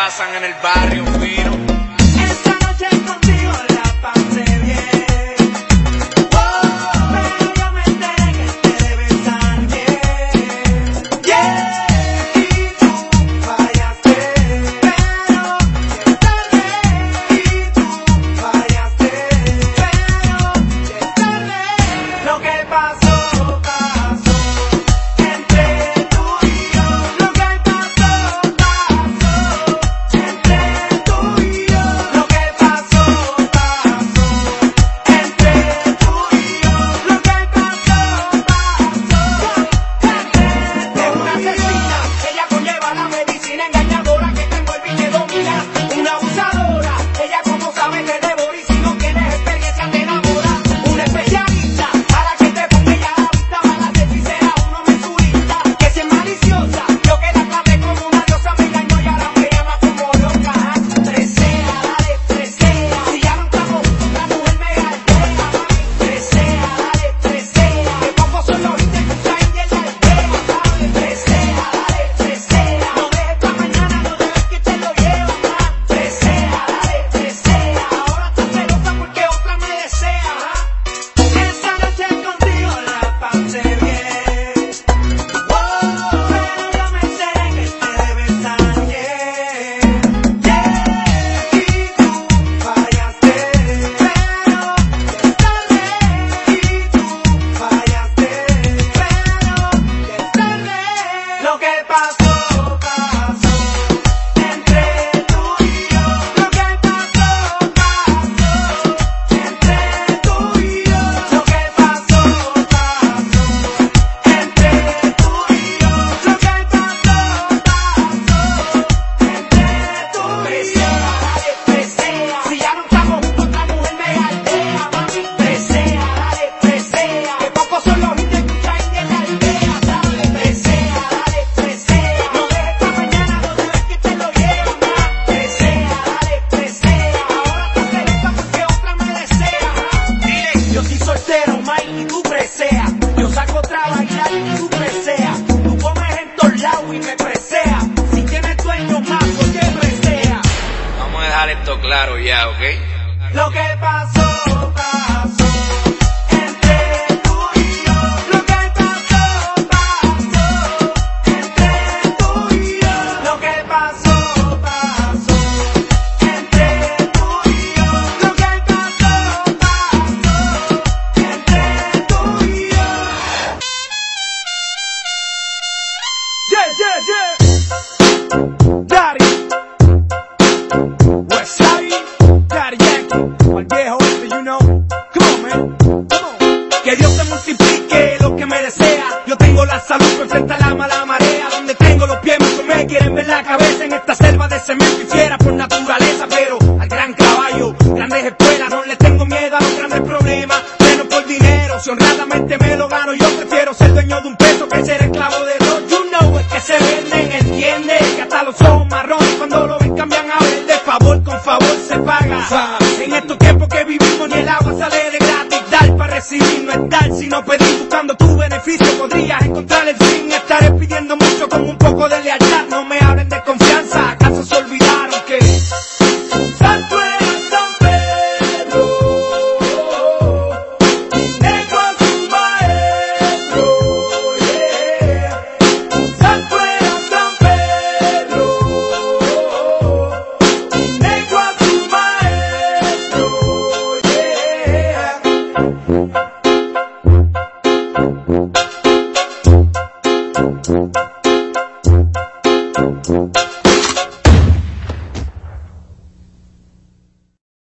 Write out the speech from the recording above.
pasan en el barrio. claro ya, ¿ok? Yo tengo la salud, enfrenta la mala marea. Donde tengo los pies, muchos me quieren ver la cabeza en esta selva de cemento y decidir no estar, sino pedir buscando tu beneficio. Podrías encontrar el fin, estaré pidiendo mucho con un poco de lealtad. No me hablen de confianza Thank you.